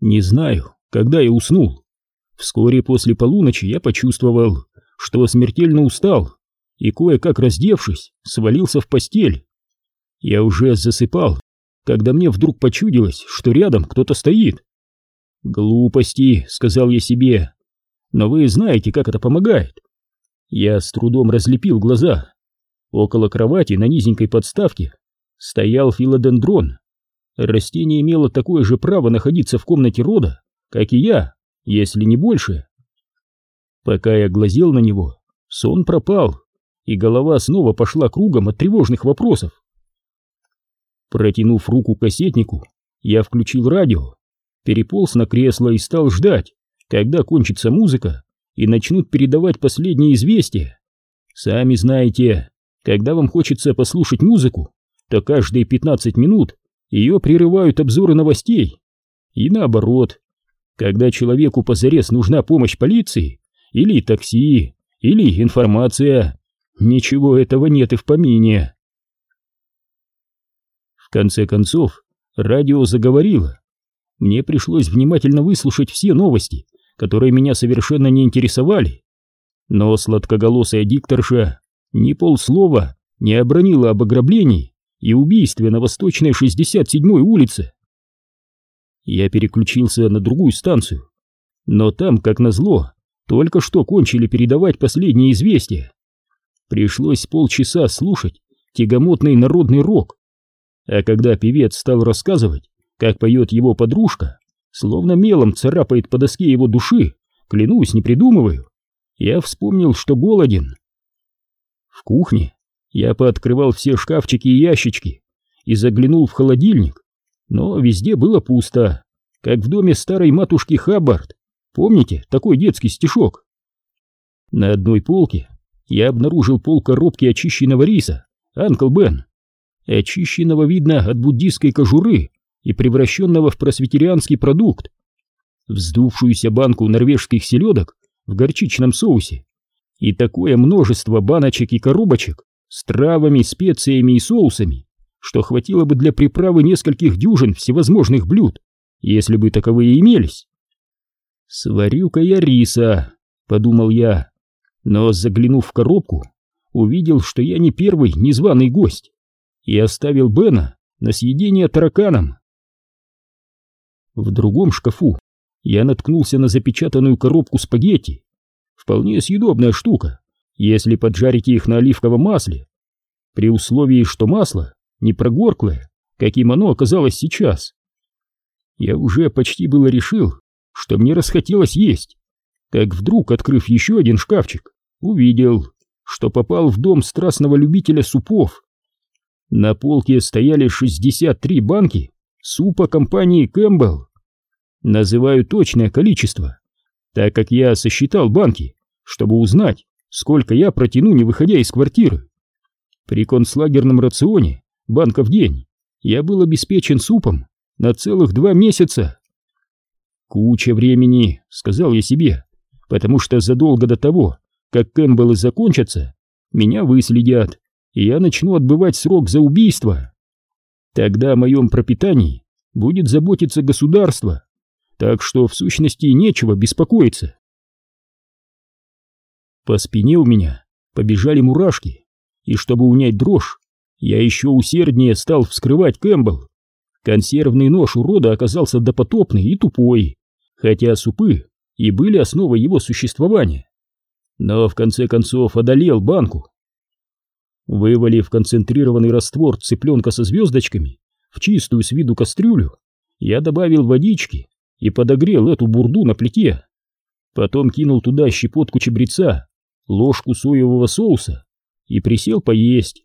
Не знаю, когда я уснул. Вскоре после полуночи я почувствовал, что смертельно устал, и кое-как раздевшись, свалился в постель. Я уже засыпал, когда мне вдруг почудилось, что рядом кто-то стоит. «Глупости», — сказал я себе, — «но вы знаете, как это помогает». Я с трудом разлепил глаза. Около кровати на низенькой подставке стоял филодендрон. Растение имело такое же право находиться в комнате рода, как и я, если не больше. Пока я глазел на него, сон пропал, и голова снова пошла кругом от тревожных вопросов. Протянув руку к кассетнику, я включил радио, переполз на кресло и стал ждать, когда кончится музыка и начнут передавать последние известия. Сами знаете, когда вам хочется послушать музыку, то каждые 15 минут ее прерывают обзоры новостей. И наоборот, когда человеку позарез нужна помощь полиции, или такси, или информация, ничего этого нет и в помине. В конце концов, радио заговорило. Мне пришлось внимательно выслушать все новости, которые меня совершенно не интересовали. Но сладкоголосая дикторша ни полслова не обронила об ограблении и убийстве на восточной 67-й улице. Я переключился на другую станцию, но там, как назло, только что кончили передавать последние известия. Пришлось полчаса слушать тягомотный народный рок. А когда певец стал рассказывать, как поет его подружка, словно мелом царапает по доске его души, клянусь, не придумываю, я вспомнил, что голоден. В кухне я пооткрывал все шкафчики и ящички и заглянул в холодильник, но везде было пусто, как в доме старой матушки Хаббард. Помните такой детский стишок? На одной полке я обнаружил пол коробки очищенного риса, Анкл Бен, очищенного, видно, от буддийской кожуры и превращенного в просветерианский продукт, вздувшуюся банку норвежских селедок в горчичном соусе и такое множество баночек и коробочек с травами, специями и соусами, что хватило бы для приправы нескольких дюжин всевозможных блюд, если бы таковые имелись. «Сварю-ка я риса», — подумал я, но, заглянув в коробку, увидел, что я не первый незваный гость, и оставил Бена на съедение тараканам. В другом шкафу я наткнулся на запечатанную коробку спагетти. Вполне съедобная штука, если поджарите их на оливковом масле, при условии, что масло не прогорклое, каким оно оказалось сейчас. Я уже почти было решил, что мне расхотелось есть, как вдруг, открыв еще один шкафчик, увидел, что попал в дом страстного любителя супов. На полке стояли 63 банки супа компании Кэмпбелл. Называю точное количество, так как я сосчитал банки, чтобы узнать, сколько я протяну, не выходя из квартиры. При концлагерном рационе, банка в день, я был обеспечен супом на целых два месяца. Куча времени, сказал я себе, потому что задолго до того, как Кэмпбеллы закончатся, меня выследят, и я начну отбывать срок за убийство. Тогда о моем пропитании будет заботиться государство, так что в сущности нечего беспокоиться. По спине у меня побежали мурашки, и чтобы унять дрожь, я еще усерднее стал вскрывать Кэмпбелл. Консервный нож урода оказался допотопный и тупой, хотя супы и были основой его существования. Но в конце концов одолел банку. Вывалив концентрированный раствор цыпленка со звездочками в чистую с виду кастрюлю, я добавил водички и подогрел эту бурду на плите. Потом кинул туда щепотку чабреца, ложку соевого соуса и присел поесть.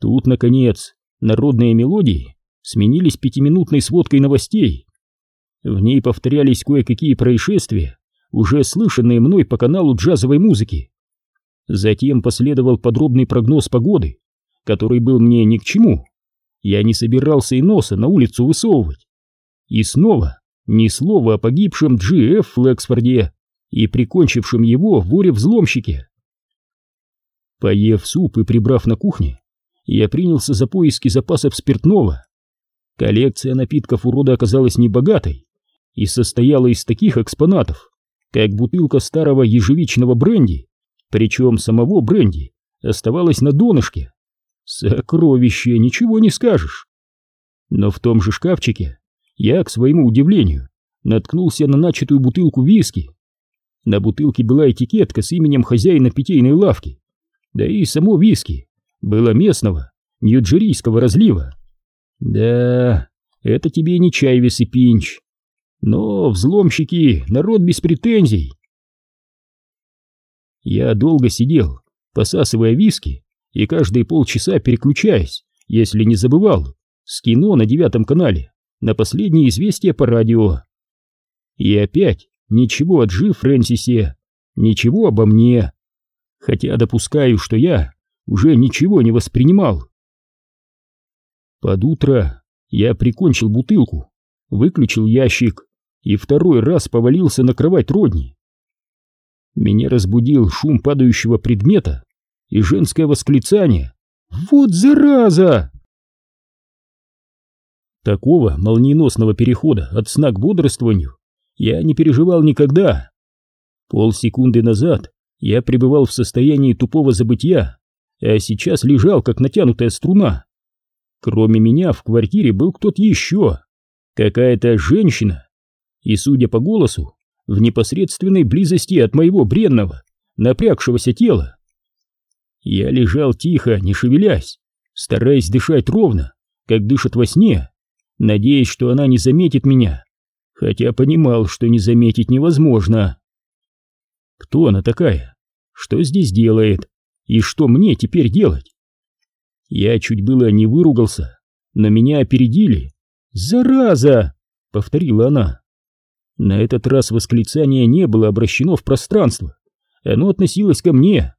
Тут, наконец, народные мелодии сменились пятиминутной сводкой новостей. В ней повторялись кое-какие происшествия, уже слышанные мной по каналу джазовой музыки. Затем последовал подробный прогноз погоды, который был мне ни к чему. Я не собирался и носа на улицу высовывать. И снова ни слова о погибшем Джи Ф. Флексфорде и прикончившем его воре-взломщике. Поев суп и прибрав на кухне, я принялся за поиски запасов спиртного. Коллекция напитков у рода оказалась небогатой, и состояла из таких экспонатов, как бутылка старого ежевичного бренди, причем самого бренди оставалось на донышке. Сокровище, ничего не скажешь. Но в том же шкафчике я, к своему удивлению, наткнулся на начатую бутылку виски. На бутылке была этикетка с именем хозяина питейной лавки, да и само виски было местного, нью-джерийского разлива. Да, это тебе не чай и пинч. Но взломщики — народ без претензий. Я долго сидел, посасывая виски, и каждые полчаса переключаясь, если не забывал, с кино на девятом канале, на последние известия по радио. И опять ничего о Джи Фрэнсисе, ничего обо мне, хотя допускаю, что я уже ничего не воспринимал. Под утро я прикончил бутылку, выключил ящик и второй раз повалился на кровать Родни. Меня разбудил шум падающего предмета и женское восклицание «Вот зараза!». Такого молниеносного перехода от сна к бодрствованию я не переживал никогда. Полсекунды назад я пребывал в состоянии тупого забытья, а сейчас лежал, как натянутая струна. Кроме меня в квартире был кто-то еще, какая-то женщина, и, судя по голосу, в непосредственной близости от моего бренного, напрягшегося тела. Я лежал тихо, не шевелясь, стараясь дышать ровно, как дышат во сне, надеясь, что она не заметит меня, хотя понимал, что не заметить невозможно. Кто она такая? Что здесь делает? И что мне теперь делать? Я чуть было не выругался, но меня опередили. «Зараза!» — повторила она. На этот раз восклицание не было обращено в пространство. Оно относилось ко мне.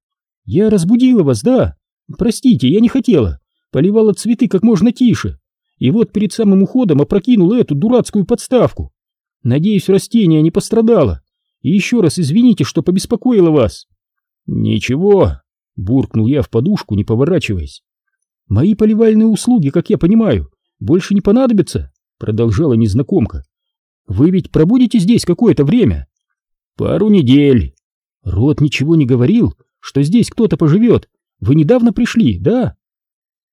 «Я разбудила вас, да? Простите, я не хотела. Поливала цветы как можно тише. И вот перед самым уходом опрокинула эту дурацкую подставку. Надеюсь, растение не пострадало. И еще раз извините, что побеспокоила вас». «Ничего», — буркнул я в подушку, не поворачиваясь. «Мои поливальные услуги, как я понимаю, больше не понадобятся?» Продолжала незнакомка. «Вы ведь пробудете здесь какое-то время?» «Пару недель». «Рот ничего не говорил, что здесь кто-то поживет. Вы недавно пришли, да?»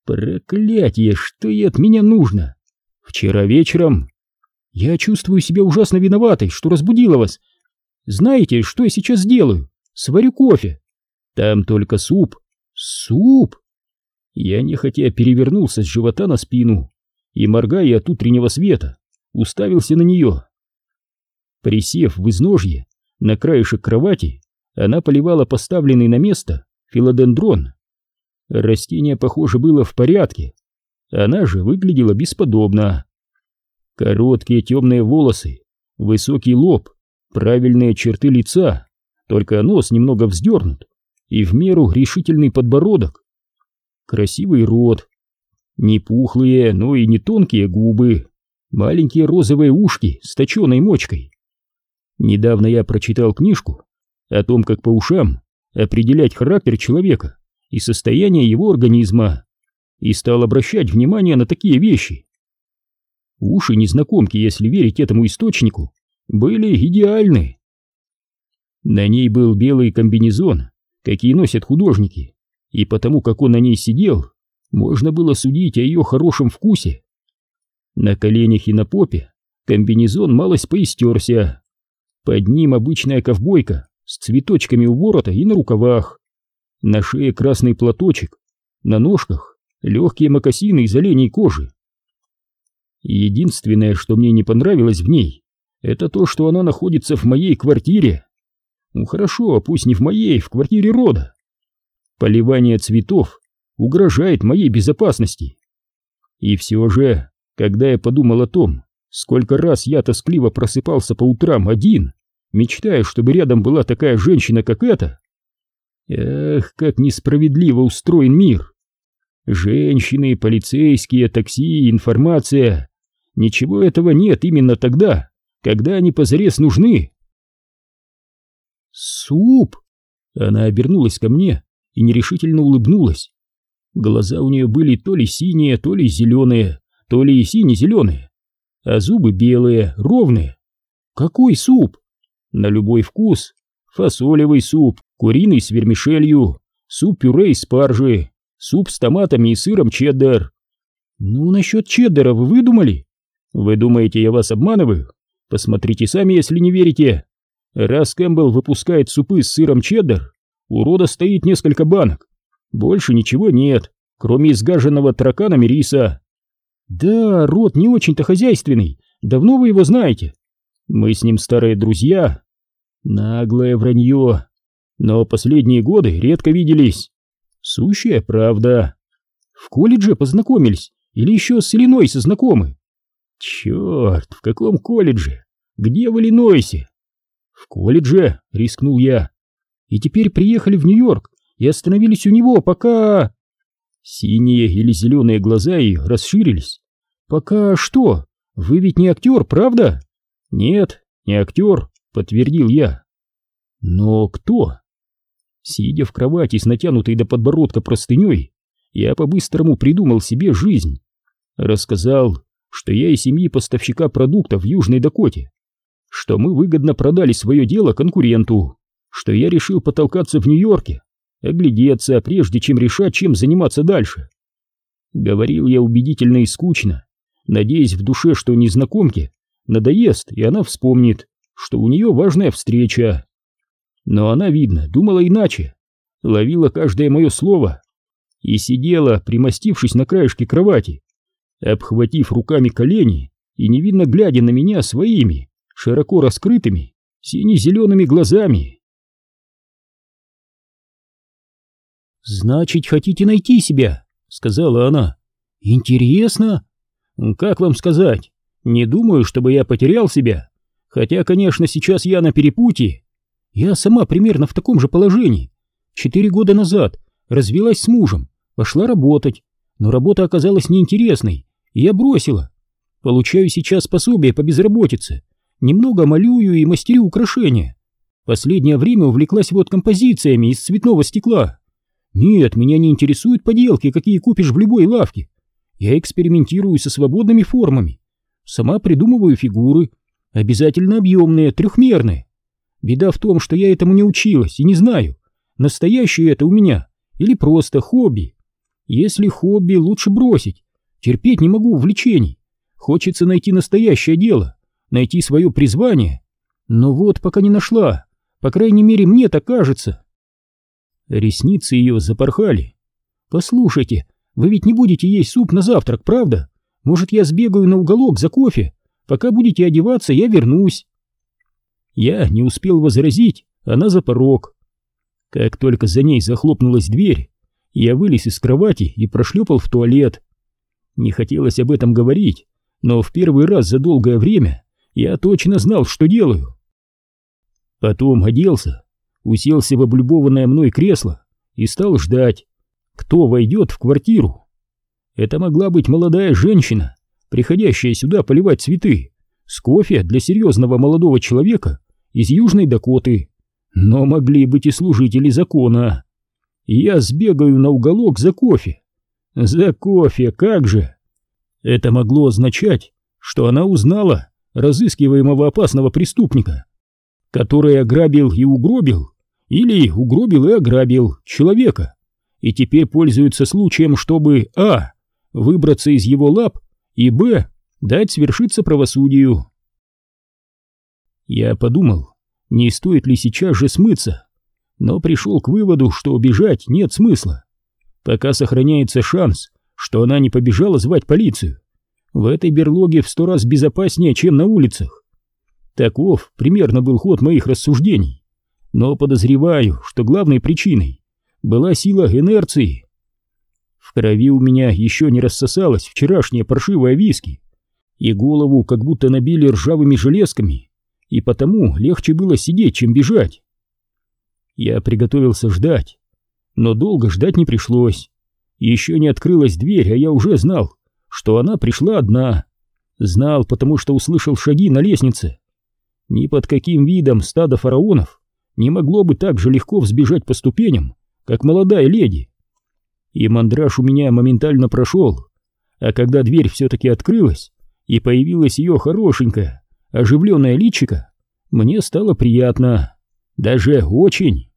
«Проклятие, что ей от меня нужно?» «Вчера вечером...» «Я чувствую себя ужасно виноватой, что разбудила вас. Знаете, что я сейчас сделаю? Сварю кофе. Там только суп». «Суп?» Я нехотя перевернулся с живота на спину и, моргая от утреннего света, уставился на нее. Присев в изножье, на краешек кровати, она поливала поставленный на место филодендрон. Растение, похоже, было в порядке, она же выглядела бесподобно. Короткие темные волосы, высокий лоб, правильные черты лица, только нос немного вздернут, и в меру решительный подбородок красивый рот, не пухлые, но и не тонкие губы, маленькие розовые ушки с точеной мочкой. Недавно я прочитал книжку о том, как по ушам определять характер человека и состояние его организма, и стал обращать внимание на такие вещи. Уши незнакомки, если верить этому источнику, были идеальны. На ней был белый комбинезон, какие носят художники, и потому как он на ней сидел, можно было судить о ее хорошем вкусе. На коленях и на попе комбинезон малость поистерся. Под ним обычная ковбойка с цветочками у ворота и на рукавах. На шее красный платочек, на ножках легкие мокасины из оленей кожи. Единственное, что мне не понравилось в ней, это то, что она находится в моей квартире. Ну хорошо, пусть не в моей, в квартире рода. Поливание цветов угрожает моей безопасности. И все же, когда я подумал о том, сколько раз я тоскливо просыпался по утрам один, мечтая, чтобы рядом была такая женщина, как эта, эх, как несправедливо устроен мир. Женщины, полицейские, такси, информация. Ничего этого нет именно тогда, когда они позарез нужны. Суп! Она обернулась ко мне и нерешительно улыбнулась. Глаза у нее были то ли синие, то ли зеленые, то ли и сине-зеленые, а зубы белые, ровные. Какой суп? На любой вкус. Фасолевый суп, куриный с вермишелью, суп-пюре из спаржи, суп с томатами и сыром чеддер. Ну, насчет чеддера вы выдумали? Вы думаете, я вас обманываю? Посмотрите сами, если не верите. Раз Кэмпбелл выпускает супы с сыром чеддер, у рода стоит несколько банок. Больше ничего нет, кроме изгаженного тараканами риса. Да, род не очень-то хозяйственный, давно вы его знаете. Мы с ним старые друзья. Наглое вранье. Но последние годы редко виделись. Сущая правда. В колледже познакомились или еще с Иллинойса знакомы? Черт, в каком колледже? Где в Иллинойсе? В колледже, рискнул я. И теперь приехали в Нью-Йорк и остановились у него, пока... Синие или зеленые глаза ее расширились. Пока что? Вы ведь не актер, правда? Нет, не актер, подтвердил я. Но кто? Сидя в кровати с натянутой до подбородка простыней, я по-быстрому придумал себе жизнь. Рассказал, что я из семьи поставщика продуктов в Южной Дакоте, что мы выгодно продали свое дело конкуренту, что я решил потолкаться в Нью-Йорке, оглядеться, прежде чем решать, чем заниматься дальше. Говорил я убедительно и скучно, надеясь в душе, что незнакомке надоест, и она вспомнит, что у нее важная встреча. Но она, видно, думала иначе, ловила каждое мое слово и сидела, примостившись на краешке кровати, обхватив руками колени и невинно глядя на меня своими, широко раскрытыми, сине-зелеными глазами. «Значит, хотите найти себя?» — сказала она. «Интересно?» «Как вам сказать? Не думаю, чтобы я потерял себя. Хотя, конечно, сейчас я на перепутье. Я сама примерно в таком же положении. Четыре года назад развелась с мужем, пошла работать, но работа оказалась неинтересной, я бросила. Получаю сейчас пособие по безработице, немного малюю и мастерю украшения. Последнее время увлеклась вот композициями из цветного стекла. Нет, меня не интересуют поделки, какие купишь в любой лавке. Я экспериментирую со свободными формами. Сама придумываю фигуры, обязательно объемные, трехмерные. Беда в том, что я этому не училась и не знаю, настоящее это у меня или просто хобби. Если хобби, лучше бросить. Терпеть не могу увлечений. Хочется найти настоящее дело, найти свое призвание. Но вот пока не нашла, по крайней мере мне так кажется. Ресницы ее запорхали. «Послушайте, вы ведь не будете есть суп на завтрак, правда? Может, я сбегаю на уголок за кофе? Пока будете одеваться, я вернусь». Я не успел возразить, она за порог. Как только за ней захлопнулась дверь, я вылез из кровати и прошлепал в туалет. Не хотелось об этом говорить, но в первый раз за долгое время я точно знал, что делаю. Потом оделся, уселся в облюбованное мной кресло и стал ждать, кто войдет в квартиру. Это могла быть молодая женщина, приходящая сюда поливать цветы, с кофе для серьезного молодого человека из Южной Дакоты. Но могли быть и служители закона. Я сбегаю на уголок за кофе. За кофе, как же! Это могло означать, что она узнала разыскиваемого опасного преступника, который ограбил и угробил, или угробил и ограбил человека, и теперь пользуется случаем, чтобы а. выбраться из его лап и б. дать свершиться правосудию. Я подумал, не стоит ли сейчас же смыться, но пришел к выводу, что убежать нет смысла. Пока сохраняется шанс, что она не побежала звать полицию. В этой берлоге в сто раз безопаснее, чем на улицах. Таков примерно был ход моих рассуждений. Но подозреваю, что главной причиной была сила инерции. В крови у меня еще не рассосалась вчерашняя паршивая виски, и голову как будто набили ржавыми железками, и потому легче было сидеть, чем бежать. Я приготовился ждать, но долго ждать не пришлось. Еще не открылась дверь, а я уже знал, что она пришла одна. Знал, потому что услышал шаги на лестнице. Ни под каким видом стадо фараонов не могло бы так же легко взбежать по ступеням, как молодая леди. И мандраж у меня моментально прошел, а когда дверь все-таки открылась, и появилась ее хорошенькая, оживленная личика, Мне стало приятно, даже очень.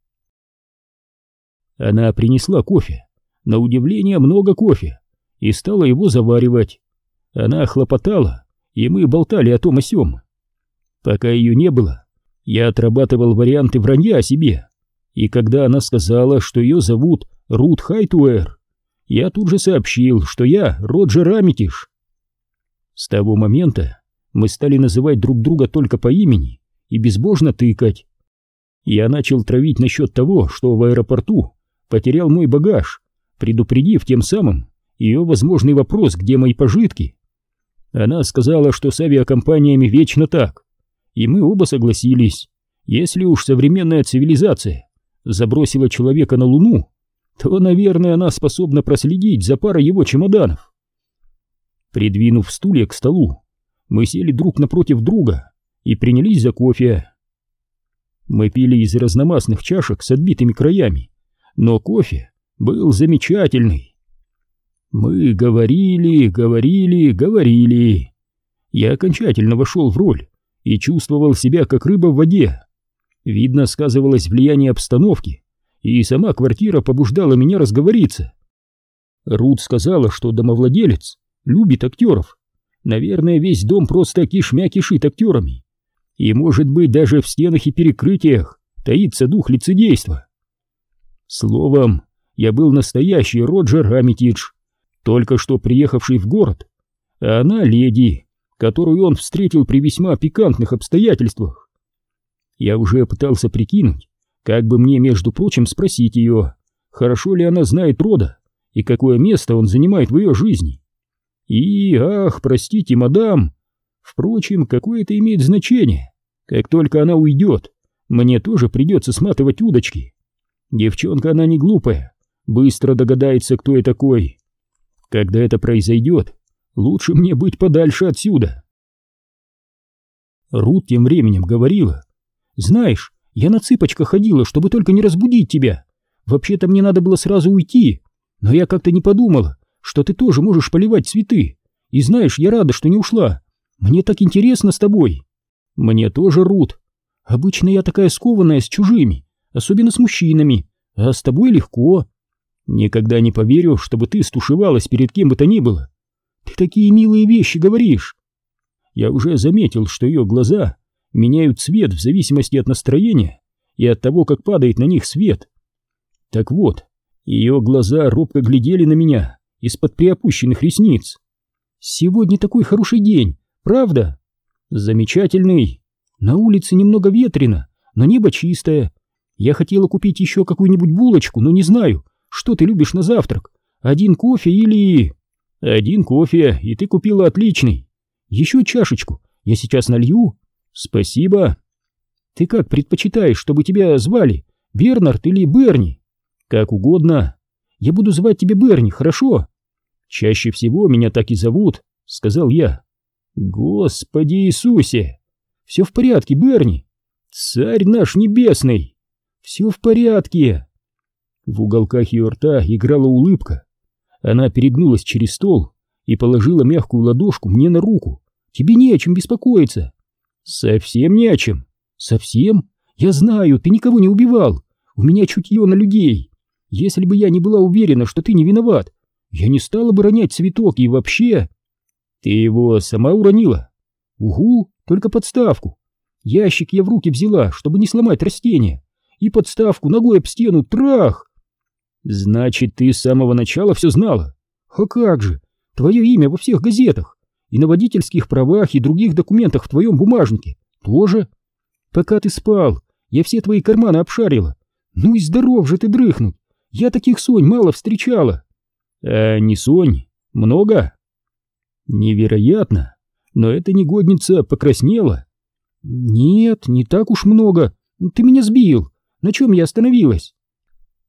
Она принесла кофе, на удивление много кофе, и стала его заваривать. Она хлопотала, и мы болтали о том о сём. Пока ее не было, я отрабатывал варианты вранья о себе, и когда она сказала, что ее зовут Рут Хайтуэр, я тут же сообщил, что я Роджер Амитиш. С того момента мы стали называть друг друга только по имени и безбожно тыкать. Я начал травить насчет того, что в аэропорту потерял мой багаж, предупредив тем самым ее возможный вопрос, где мои пожитки. Она сказала, что с авиакомпаниями вечно так, и мы оба согласились. Если уж современная цивилизация забросила человека на Луну, то, наверное, она способна проследить за парой его чемоданов. Придвинув стулья к столу, мы сели друг напротив друга и принялись за кофе. Мы пили из разномастных чашек с отбитыми краями, но кофе был замечательный. Мы говорили, говорили, говорили. Я окончательно вошел в роль и чувствовал себя как рыба в воде. Видно, сказывалось влияние обстановки, и сама квартира побуждала меня разговориться. Рут сказала, что домовладелец любит актеров. Наверное, весь дом просто кишмя кишит актерами. И, может быть, даже в стенах и перекрытиях таится дух лицедейства. Словом, я был настоящий Роджер Амитидж, только что приехавший в город, а она леди, которую он встретил при весьма пикантных обстоятельствах. Я уже пытался прикинуть, как бы мне, между прочим, спросить ее, хорошо ли она знает рода и какое место он занимает в ее жизни. И, ах, простите, мадам, впрочем, какое это имеет значение. Как только она уйдет, мне тоже придется сматывать удочки. Девчонка она не глупая, быстро догадается, кто я такой. Когда это произойдет, лучше мне быть подальше отсюда. Рут тем временем говорила, знаешь, я на цыпочках ходила, чтобы только не разбудить тебя. Вообще-то мне надо было сразу уйти, но я как-то не подумала, что ты тоже можешь поливать цветы. И знаешь, я рада, что не ушла. Мне так интересно с тобой. Мне тоже, Рут. Обычно я такая скованная с чужими, особенно с мужчинами, а с тобой легко. Никогда не поверю, чтобы ты стушевалась перед кем бы то ни было. Ты такие милые вещи говоришь. Я уже заметил, что ее глаза меняют цвет в зависимости от настроения и от того, как падает на них свет. Так вот, ее глаза робко глядели на меня из-под приопущенных ресниц. «Сегодня такой хороший день, правда?» «Замечательный. На улице немного ветрено, но небо чистое. Я хотела купить еще какую-нибудь булочку, но не знаю, что ты любишь на завтрак. Один кофе или...» «Один кофе, и ты купила отличный. Еще чашечку, я сейчас налью «Спасибо. Ты как предпочитаешь, чтобы тебя звали? Бернард или Берни?» «Как угодно. Я буду звать тебя Берни, хорошо?» «Чаще всего меня так и зовут», — сказал я. «Господи Иисусе! Все в порядке, Берни! Царь наш небесный! Все в порядке!» В уголках ее рта играла улыбка. Она перегнулась через стол и положила мягкую ладошку мне на руку. «Тебе не о чем беспокоиться. «Совсем не о чем. Совсем? Я знаю, ты никого не убивал. У меня чутье на людей. Если бы я не была уверена, что ты не виноват, я не стала бы ронять цветок и вообще...» «Ты его сама уронила?» «Угу, только подставку. Ящик я в руки взяла, чтобы не сломать растение. И подставку ногой об стену, трах!» «Значит, ты с самого начала все знала?» «А как же? Твое имя во всех газетах и на водительских правах и других документах в твоем бумажнике тоже. Пока ты спал, я все твои карманы обшарила. Ну и здоров же ты дрыхнуть. Я таких сонь мало встречала. А не сонь? Много? Невероятно. Но эта негодница покраснела. Нет, не так уж много. Ты меня сбил. На чем я остановилась?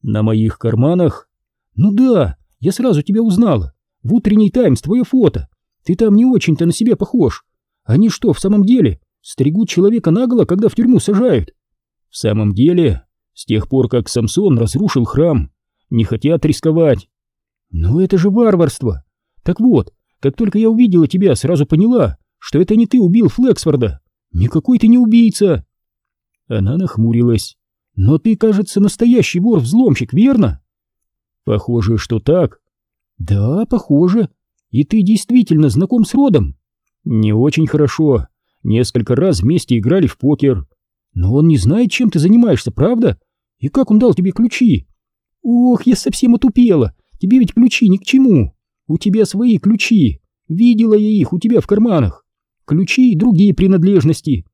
На моих карманах? Ну да, я сразу тебя узнала. В утренний таймс твое фото. Ты там не очень-то на себя похож. Они что, в самом деле, стригут человека наголо, когда в тюрьму сажают? В самом деле, с тех пор, как Самсон разрушил храм, не хотят рисковать. Но это же варварство. Так вот, как только я увидела тебя, сразу поняла, что это не ты убил Флексфорда. Никакой ты не убийца. Она нахмурилась. «Но ты, кажется, настоящий вор-взломщик, верно?» «Похоже, что так». «Да, похоже. И ты действительно знаком с Родом?» «Не очень хорошо. Несколько раз вместе играли в покер». «Но он не знает, чем ты занимаешься, правда? И как он дал тебе ключи?» «Ох, я совсем отупела. Тебе ведь ключи ни к чему. У тебя свои ключи. Видела я их у тебя в карманах. Ключи и другие принадлежности.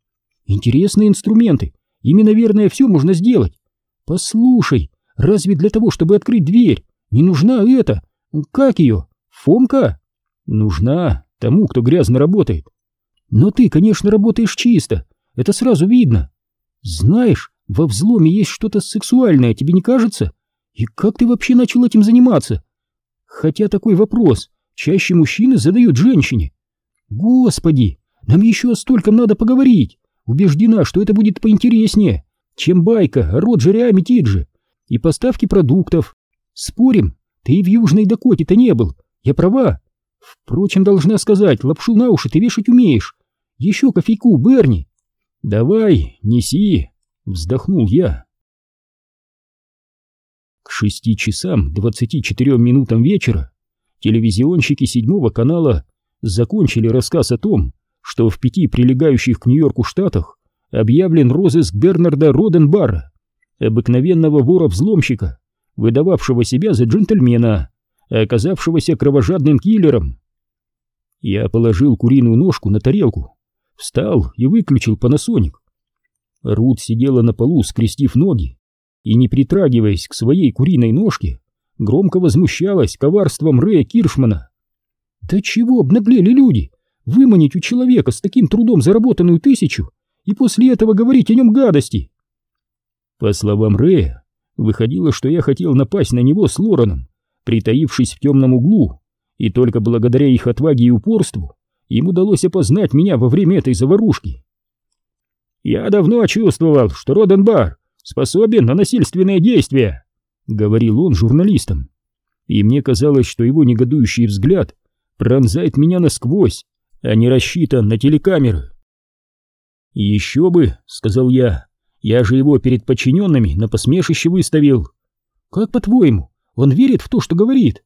Интересные инструменты. Ими, наверное, все можно сделать. Послушай, разве для того, чтобы открыть дверь, не нужна эта... Как ее? Фомка? Нужна тому, кто грязно работает. Но ты, конечно, работаешь чисто. Это сразу видно. Знаешь, во взломе есть что-то сексуальное, тебе не кажется? И как ты вообще начал этим заниматься? Хотя такой вопрос чаще мужчины задают женщине. Господи, нам еще о стольком надо поговорить. Убеждена, что это будет поинтереснее, чем байка о Роджере Амитидже и поставки продуктов. Спорим, ты в Южной Дакоте-то не был. Я права. Впрочем, должна сказать, лапшу на уши ты вешать умеешь. Еще кофейку, Берни. Давай, неси, вздохнул я. К шести часам двадцати четырем минутам вечера телевизионщики седьмого канала закончили рассказ о том, что в пяти прилегающих к Нью-Йорку штатах объявлен розыск Бернарда Роденбара, обыкновенного вора-взломщика, выдававшего себя за джентльмена, оказавшегося кровожадным киллером. Я положил куриную ножку на тарелку, встал и выключил панасоник. Рут сидела на полу, скрестив ноги, и, не притрагиваясь к своей куриной ножке, громко возмущалась коварством Рэя Киршмана. «Да чего обнаглели люди? Выманить у человека с таким трудом заработанную тысячу и после этого говорить о нем гадости. По словам Рэя, выходило, что я хотел напасть на него с Лораном, притаившись в темном углу, и только благодаря их отваге и упорству им удалось опознать меня во время этой заварушки. «Я давно чувствовал, что Роденбар способен на насильственные действия», — говорил он журналистам. И мне казалось, что его негодующий взгляд пронзает меня насквозь, а не рассчитан на телекамеры. «Еще бы», — сказал я, — «я же его перед подчиненными на посмешище выставил». «Как по-твоему, он верит в то, что говорит?»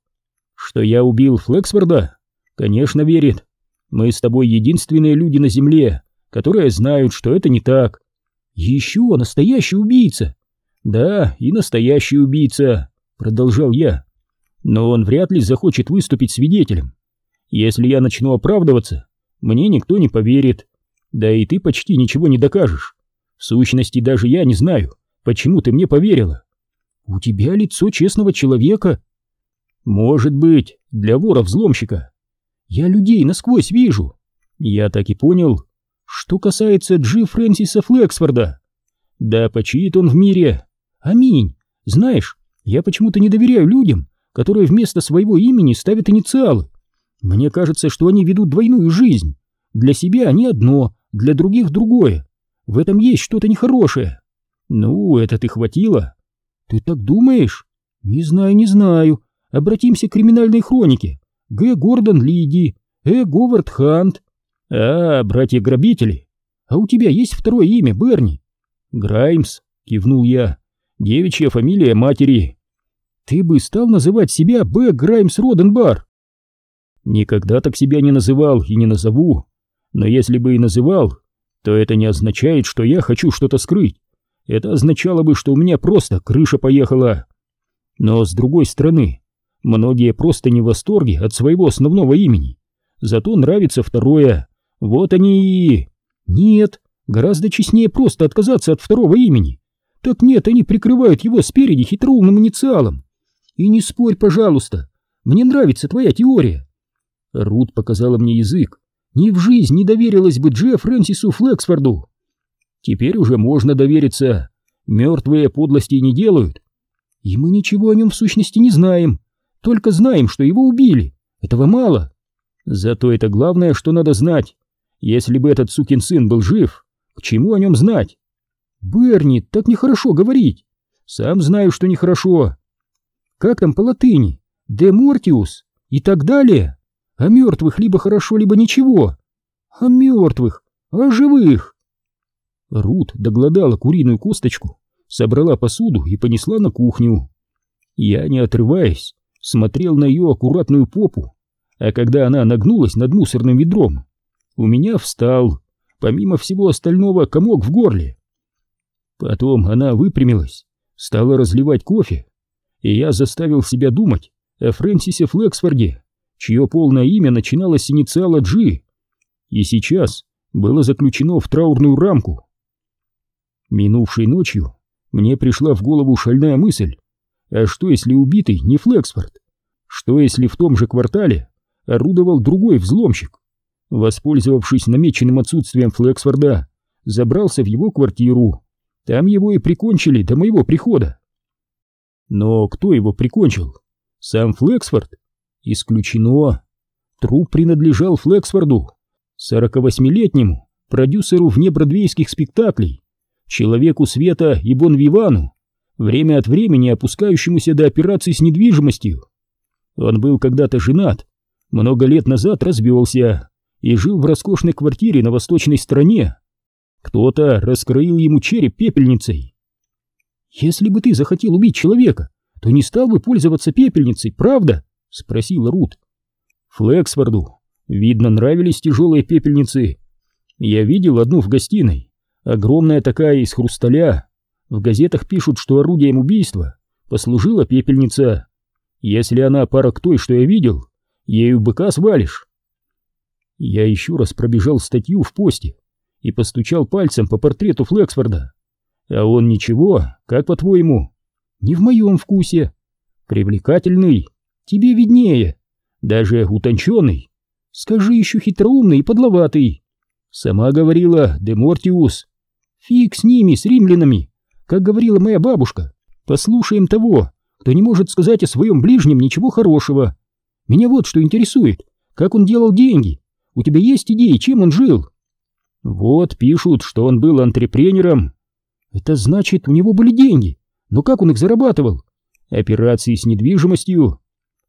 «Что я убил Флексфорда?» «Конечно, верит. Мы с тобой единственные люди на Земле, которые знают, что это не так». «Еще настоящий убийца!» «Да, и настоящий убийца», — продолжал я. «Но он вряд ли захочет выступить свидетелем. Если я начну оправдываться, мне никто не поверит. Да и ты почти ничего не докажешь. В сущности, даже я не знаю, почему ты мне поверила. У тебя лицо честного человека. Может быть, для вора-взломщика. Я людей насквозь вижу. Я так и понял. Что касается Джи Фрэнсиса Флексфорда. Да почиет он в мире. Аминь. Знаешь, я почему-то не доверяю людям, которые вместо своего имени ставят инициалы. Мне кажется, что они ведут двойную жизнь. Для себя они одно, для других другое. В этом есть что-то нехорошее. Ну, это ты хватило. Ты так думаешь? Не знаю, не знаю. Обратимся к криминальной хронике. Г. Гордон Лиди, Э. Говард Хант. А, братья-грабители. А у тебя есть второе имя, Берни? Граймс, кивнул я. Девичья фамилия матери. Ты бы стал называть себя Б. Граймс Роденбар? Никогда так себя не называл и не назову. Но если бы и называл, то это не означает, что я хочу что-то скрыть. Это означало бы, что у меня просто крыша поехала. Но с другой стороны, многие просто не в восторге от своего основного имени. Зато нравится второе. Вот они и... Нет, гораздо честнее просто отказаться от второго имени. Так нет, они прикрывают его спереди хитроумным инициалом. И не спорь, пожалуйста, мне нравится твоя теория. Рут показала мне язык. Ни в жизнь не доверилась бы Джефф Фрэнсису Флексфорду. Теперь уже можно довериться. Мертвые подлости не делают. И мы ничего о нем в сущности не знаем. Только знаем, что его убили. Этого мало. Зато это главное, что надо знать. Если бы этот сукин сын был жив, к чему о нем знать? Берни, так нехорошо говорить. Сам знаю, что нехорошо. Как там по латыни? Де мортиус и так далее. О мертвых либо хорошо, либо ничего. О мертвых, о живых. Рут доглодала куриную косточку, собрала посуду и понесла на кухню. Я, не отрываясь, смотрел на ее аккуратную попу, а когда она нагнулась над мусорным ведром, у меня встал, помимо всего остального, комок в горле. Потом она выпрямилась, стала разливать кофе, и я заставил себя думать о Фрэнсисе Флексфорде, чье полное имя начиналось с инициала G, и сейчас было заключено в траурную рамку. Минувшей ночью мне пришла в голову шальная мысль, а что если убитый не Флексфорд? Что если в том же квартале орудовал другой взломщик? Воспользовавшись намеченным отсутствием Флексфорда, забрался в его квартиру. Там его и прикончили до моего прихода. Но кто его прикончил? Сам Флексфорд? Исключено. Труп принадлежал Флексфорду, 48-летнему продюсеру внебродвейских спектаклей, человеку света и бон-вивану, время от времени опускающемуся до операций с недвижимостью. Он был когда-то женат, много лет назад развелся и жил в роскошной квартире на восточной стороне. Кто-то раскроил ему череп пепельницей. «Если бы ты захотел убить человека, то не стал бы пользоваться пепельницей, правда?» — спросила Рут. Флексфорду, видно, нравились тяжелые пепельницы. Я видел одну в гостиной, огромная такая из хрусталя. В газетах пишут, что орудием убийства послужила пепельница. Если она пара к той, что я видел, ею быка свалишь. Я еще раз пробежал статью в посте и постучал пальцем по портрету Флексфорда. А он ничего, как по-твоему? Не в моем вкусе. Привлекательный, тебе виднее. Даже утонченный. Скажи еще хитроумный и подловатый. Сама говорила Демортиус. Фиг с ними, с римлянами. Как говорила моя бабушка, послушаем того, кто не может сказать о своем ближнем ничего хорошего. Меня вот что интересует. Как он делал деньги? У тебя есть идеи, чем он жил? Вот пишут, что он был антрепренером. Это значит, у него были деньги. Но как он их зарабатывал? Операции с недвижимостью.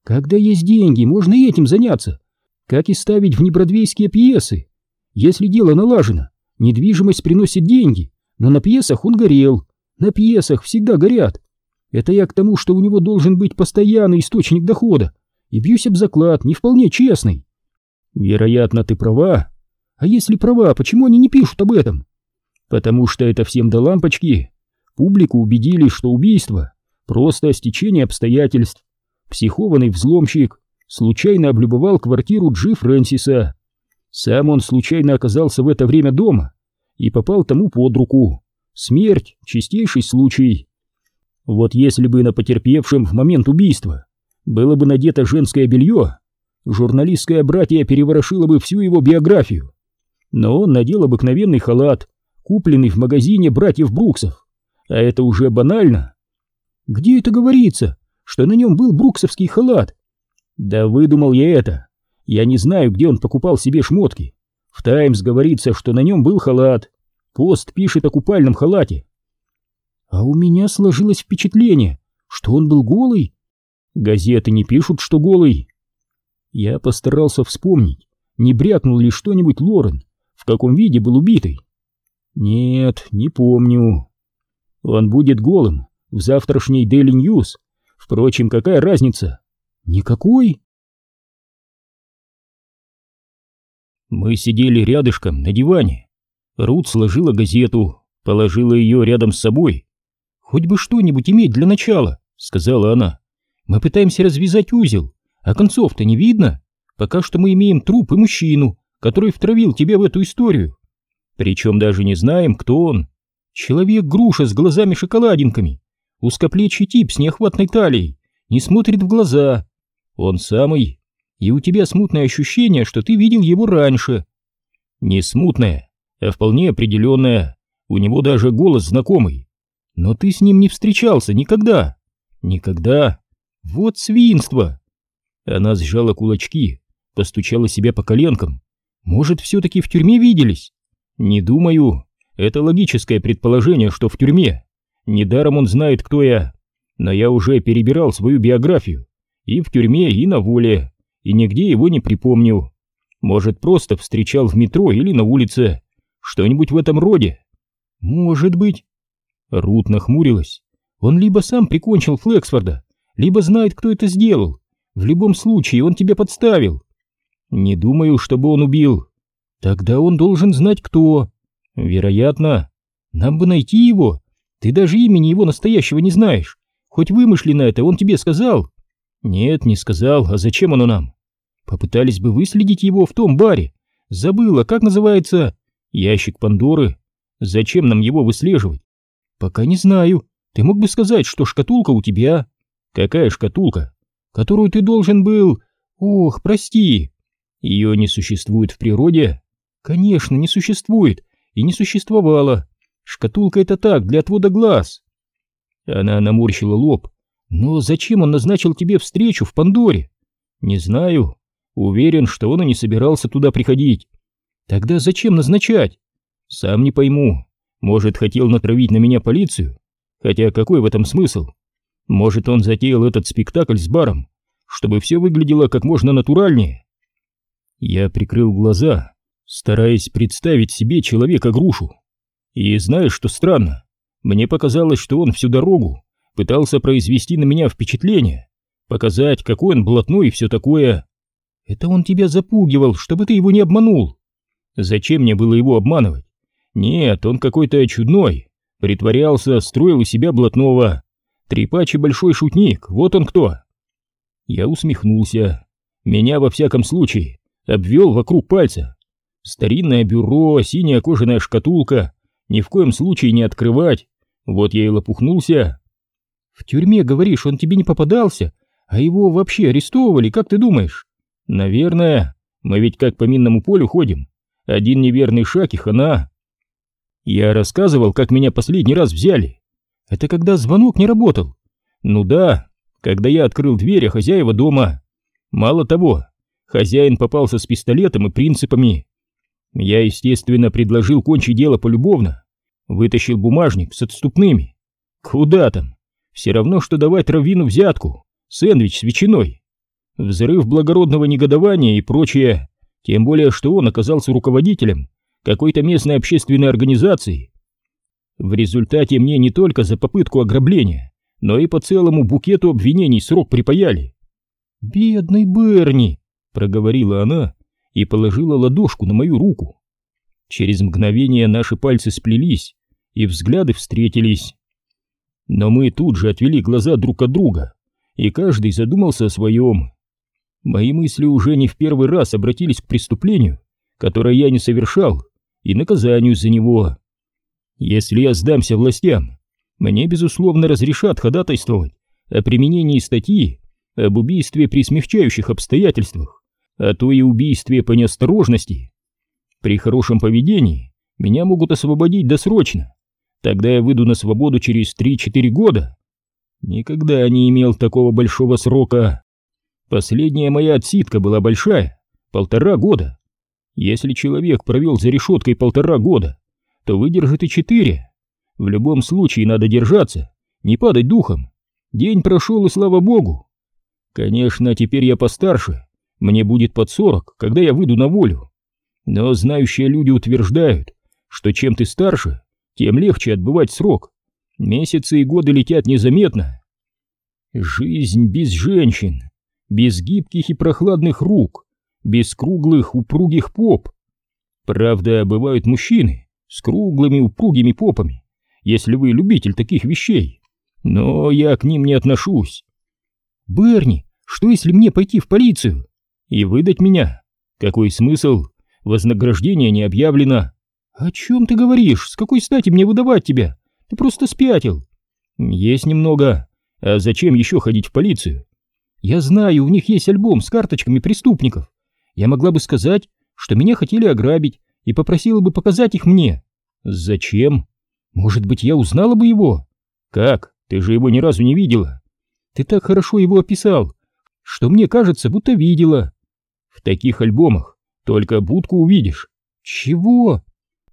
Когда есть деньги, можно и этим заняться. Как и ставить внебродвейские пьесы. Если дело налажено, недвижимость приносит деньги, но на пьесах он горел. На пьесах всегда горят. Это я к тому, что у него должен быть постоянный источник дохода. И бьюсь об заклад, не вполне честный. Вероятно, ты права. А если права, почему они не пишут об этом? Потому что это всем до лампочки. Публику убедили, что убийство — просто стечение обстоятельств. Психованный взломщик случайно облюбовал квартиру Джи Фрэнсиса. Сам он случайно оказался в это время дома и попал тому под руку. Смерть — чистейший случай. Вот если бы на потерпевшем в момент убийства было бы надето женское белье, журналистское братье переворошило бы всю его биографию. Но он надел обыкновенный халат, купленный в магазине братьев Бруксов. А это уже банально. Где это говорится, что на нем был бруксовский халат? Да выдумал я это. Я не знаю, где он покупал себе шмотки. В «Таймс» говорится, что на нем был халат. Пост пишет о купальном халате. А у меня сложилось впечатление, что он был голый. Газеты не пишут, что голый. Я постарался вспомнить, не брякнул ли что-нибудь Лорен, в каком виде был убитый. Нет, не помню. Он будет голым в завтрашней Daily News. Впрочем, какая разница? Никакой. Мы сидели рядышком на диване. Рут сложила газету, положила ее рядом с собой. «Хоть бы что-нибудь иметь для начала», — сказала она. «Мы пытаемся развязать узел, а концов-то не видно. Пока что мы имеем труп и мужчину, который втравил тебя в эту историю. Причем даже не знаем, кто он. Человек-груша с глазами-шоколадинками, узкоплечий тип с неохватной талией, не смотрит в глаза. Он самый, и у тебя смутное ощущение, что ты видел его раньше. Не смутное, а вполне определенное. У него даже голос знакомый. Но ты с ним не встречался никогда. Никогда. Вот свинство. Она сжала кулачки, постучала себя по коленкам. Может, все-таки в тюрьме виделись? Не думаю. Это логическое предположение, что в тюрьме. Недаром он знает, кто я. Но я уже перебирал свою биографию. И в тюрьме, и на воле и нигде его не припомню. Может, просто встречал в метро или на улице. Что-нибудь в этом роде. Может быть. Рут нахмурилась. Он либо сам прикончил Флексфорда, либо знает, кто это сделал. В любом случае, он тебя подставил. Не думаю, чтобы он убил. Тогда он должен знать, кто. Вероятно. Нам бы найти его. Ты даже имени его настоящего не знаешь. Хоть вымышленно это он тебе сказал. Нет, не сказал. А зачем оно нам? Попытались бы выследить его в том баре. Забыла, как называется? Ящик Пандоры. Зачем нам его выслеживать? Пока не знаю. Ты мог бы сказать, что шкатулка у тебя. Какая шкатулка? Которую ты должен был... Ох, прости. Ее не существует в природе? Конечно, не существует. И не существовало. Шкатулка это так, для отвода глаз. Она наморщила лоб. Но зачем он назначил тебе встречу в Пандоре? Не знаю. Уверен, что он и не собирался туда приходить. Тогда зачем назначать? Сам не пойму. Может, хотел натравить на меня полицию? Хотя какой в этом смысл? Может, он затеял этот спектакль с баром, чтобы все выглядело как можно натуральнее? Я прикрыл глаза, стараясь представить себе человека-грушу. И знаешь, что странно? Мне показалось, что он всю дорогу пытался произвести на меня впечатление, показать, какой он блатной и все такое. Это он тебя запугивал, чтобы ты его не обманул. Зачем мне было его обманывать? Нет, он какой-то чудной, притворялся, строил из себя блатного. Трепач и большой шутник, вот он кто. Я усмехнулся. Меня, во всяком случае, обвел вокруг пальца. Старинное бюро, синяя кожаная шкатулка, ни в коем случае не открывать. Вот я и лопухнулся. В тюрьме, говоришь, он тебе не попадался, а его вообще арестовывали, как ты думаешь? Наверное, мы ведь как по минному полю ходим. Один неверный шаг и хана. Я рассказывал, как меня последний раз взяли. Это когда звонок не работал. Ну да, когда я открыл дверь, а хозяева дома. Мало того, хозяин попался с пистолетом и принципами. Я, естественно, предложил кончить дело полюбовно. Вытащил бумажник с отступными. Куда там? Все равно, что давать Равину взятку. Сэндвич с ветчиной. Взрыв благородного негодования и прочее. Тем более, что он оказался руководителем какой-то местной общественной организации. В результате мне не только за попытку ограбления, но и по целому букету обвинений срок припаяли. «Бедный Берни!» — проговорила она и положила ладошку на мою руку. Через мгновение наши пальцы сплелись, и взгляды встретились. Но мы тут же отвели глаза друг от друга, и каждый задумался о своем. Мои мысли уже не в первый раз обратились к преступлению, которое я не совершал, и наказанию за него. Если я сдамся властям, мне, безусловно, разрешат ходатайствовать о применении статьи об убийстве при смягчающих обстоятельствах, а то и убийстве по неосторожности. При хорошем поведении меня могут освободить досрочно, тогда я выйду на свободу через 3-4 года. Никогда не имел такого большого срока. Последняя моя отсидка была большая, полтора года. Если человек провел за решеткой полтора года, то выдержит и четыре. В любом случае надо держаться, не падать духом. День прошел, и слава богу. Конечно, теперь я постарше, мне будет под сорок, когда я выйду на волю. Но знающие люди утверждают, что чем ты старше, тем легче отбывать срок. Месяцы и годы летят незаметно. Жизнь без женщин без гибких и прохладных рук, без круглых упругих поп. Правда, бывают мужчины с круглыми упругими попами, если вы любитель таких вещей, но я к ним не отношусь. Берни, что если мне пойти в полицию и выдать меня? Какой смысл? Вознаграждение не объявлено. О чем ты говоришь? С какой стати мне выдавать тебя? Ты просто спятил. Есть немного. А зачем еще ходить в полицию? Я знаю, у них есть альбом с карточками преступников. Я могла бы сказать, что меня хотели ограбить, и попросила бы показать их мне. Зачем? Может быть, я узнала бы его? Как? Ты же его ни разу не видела. Ты так хорошо его описал, что мне кажется, будто видела. В таких альбомах только будку увидишь. Чего?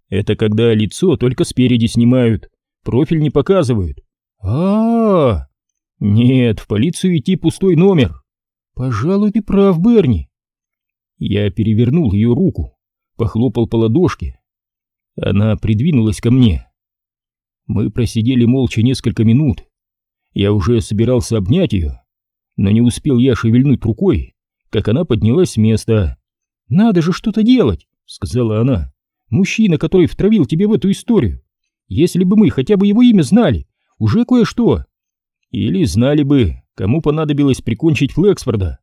Это когда лицо только спереди снимают, профиль не показывают. А, -а, -а нет, в полицию идти пустой номер. Пожалуй, ты прав, Берни. Я перевернул ее руку, похлопал по ладошке. Она придвинулась ко мне. Мы просидели молча несколько минут. Я уже собирался обнять ее, но не успел я шевельнуть рукой, как она поднялась с места. «Надо же что-то делать», — сказала она. «Мужчина, который втравил тебе в эту историю. Если бы мы хотя бы его имя знали, уже кое-что. Или знали бы, кому понадобилось прикончить Флексфорда.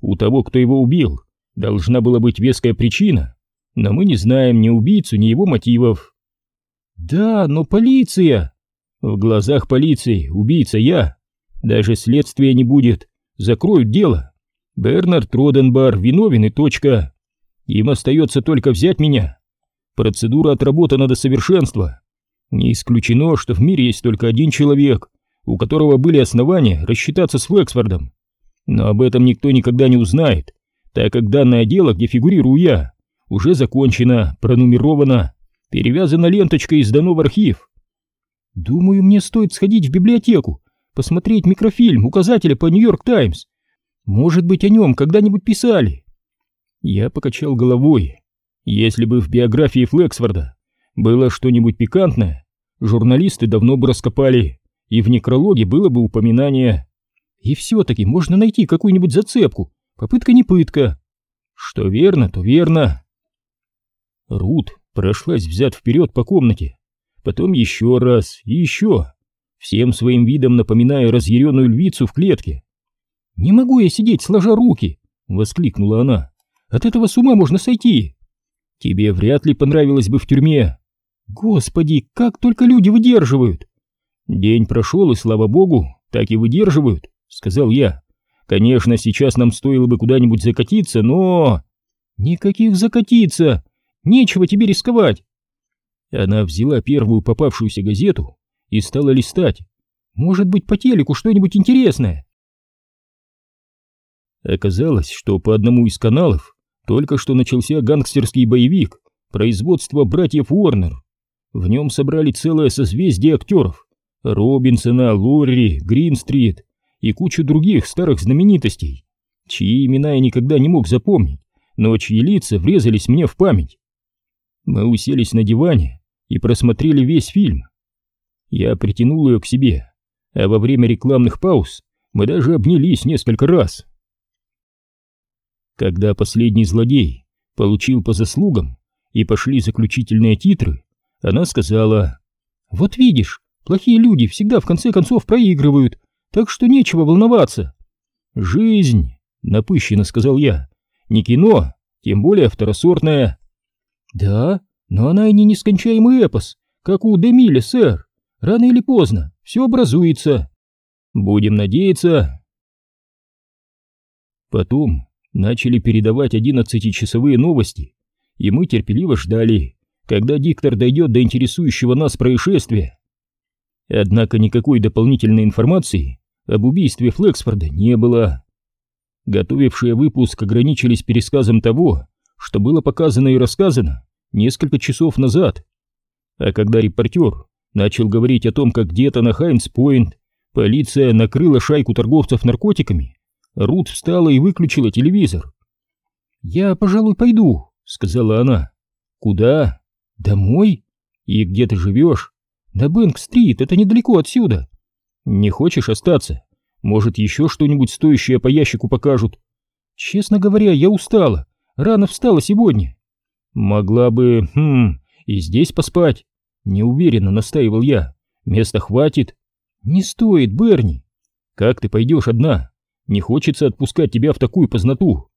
У того, кто его убил, должна была быть веская причина, но мы не знаем ни убийцу, ни его мотивов. Да, но полиция... В глазах полиции убийца я. Даже следствия не будет, закроют дело. Бернард Роденбар виновен и точка. Им остается только взять меня. Процедура отработана до совершенства. Не исключено, что в мире есть только один человек, у которого были основания рассчитаться с Флексфордом. Но об этом никто никогда не узнает, так как данное дело, где фигурирую я, уже закончено, пронумеровано, перевязано ленточкой и сдано в архив. Думаю, мне стоит сходить в библиотеку, посмотреть микрофильм указателя по Нью-Йорк Таймс. Может быть, о нем когда-нибудь писали. Я покачал головой. Если бы в биографии Флексфорда было что-нибудь пикантное, журналисты давно бы раскопали, и в некрологе было бы упоминание. И все-таки можно найти какую-нибудь зацепку, попытка не пытка. Что верно, то верно. Рут прошлась взад вперед по комнате, потом еще раз и еще, всем своим видом напоминая разъяренную львицу в клетке. «Не могу я сидеть, сложа руки!» — воскликнула она. «От этого с ума можно сойти!» «Тебе вряд ли понравилось бы в тюрьме!» Господи, как только люди выдерживают! День прошел, и слава богу, так и выдерживают, сказал я. Конечно, сейчас нам стоило бы куда-нибудь закатиться, но... Никаких закатиться! Нечего тебе рисковать! Она взяла первую попавшуюся газету и стала листать. Может быть, по телеку что-нибудь интересное? Оказалось, что по одному из каналов только что начался гангстерский боевик производства братьев Уорнер. В нем собрали целое созвездие актеров. Робинсона, Лорри, Гринстрит и кучу других старых знаменитостей, чьи имена я никогда не мог запомнить, но чьи лица врезались мне в память. Мы уселись на диване и просмотрели весь фильм. Я притянул ее к себе, а во время рекламных пауз мы даже обнялись несколько раз. Когда последний злодей получил по заслугам и пошли заключительные титры, она сказала, «Вот видишь, плохие люди всегда в конце концов проигрывают, так что нечего волноваться». «Жизнь», — напыщенно сказал я, — «не кино, тем более второсортное». «Да, но она и не нескончаемый эпос, как у Демиля, сэр. Рано или поздно все образуется. Будем надеяться». Потом начали передавать одиннадцатичасовые новости, и мы терпеливо ждали, когда диктор дойдет до интересующего нас происшествия. Однако никакой дополнительной информации об убийстве Флексфорда не было. Готовившие выпуск ограничились пересказом того, что было показано и рассказано несколько часов назад. А когда репортер начал говорить о том, как где-то на Хайнс-Пойнт полиция накрыла шайку торговцев наркотиками, Рут встала и выключила телевизор. «Я, пожалуй, пойду», — сказала она. «Куда?» «Домой? И где ты живешь?» «На Бэнк-стрит, это недалеко отсюда». «Не хочешь остаться? Может, еще что-нибудь стоящее по ящику покажут?» «Честно говоря, я устала. Рано встала сегодня». «Могла бы, хм, и здесь поспать». Неуверенно настаивал я. «Места хватит». «Не стоит, Берни». «Как ты пойдешь одна? Не хочется отпускать тебя в такую познату».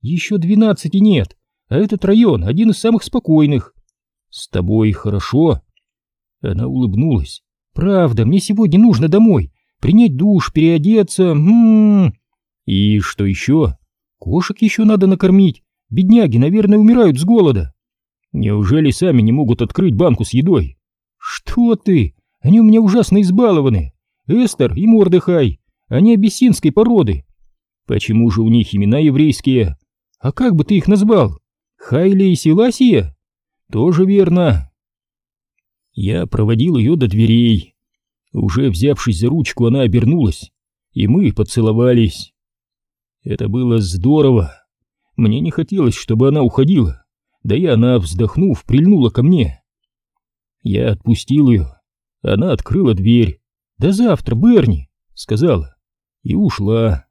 «Еще двенадцати нет, а этот район один из самых спокойных. «С тобой хорошо?» Она улыбнулась. «Правда, мне сегодня нужно домой. Принять душ, переодеться. М -м -м. И что еще? Кошек еще надо накормить. Бедняги, наверное, умирают с голода. Неужели сами не могут открыть банку с едой? Что ты? Они у меня ужасно избалованы. Эстер и Мордыхай. Они абиссинской породы. Почему же у них имена еврейские? А как бы ты их назвал? Хайли и Силасия? Тоже верно. Я проводил ее до дверей. Уже взявшись за ручку, она обернулась, и мы поцеловались. Это было здорово. Мне не хотелось, чтобы она уходила, да и она, вздохнув, прильнула ко мне. Я отпустил ее. Она открыла дверь. «До завтра, Берни!» — сказала. И ушла.